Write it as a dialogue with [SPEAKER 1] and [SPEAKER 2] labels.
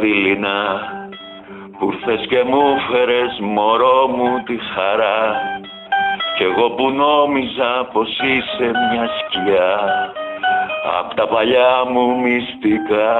[SPEAKER 1] δειλινά που θες και μου φέρες μωρό μου τη χαρά. Κι εγώ που νόμιζα πως είσαι μια σκιά απ' τα παλιά μου μυστικά.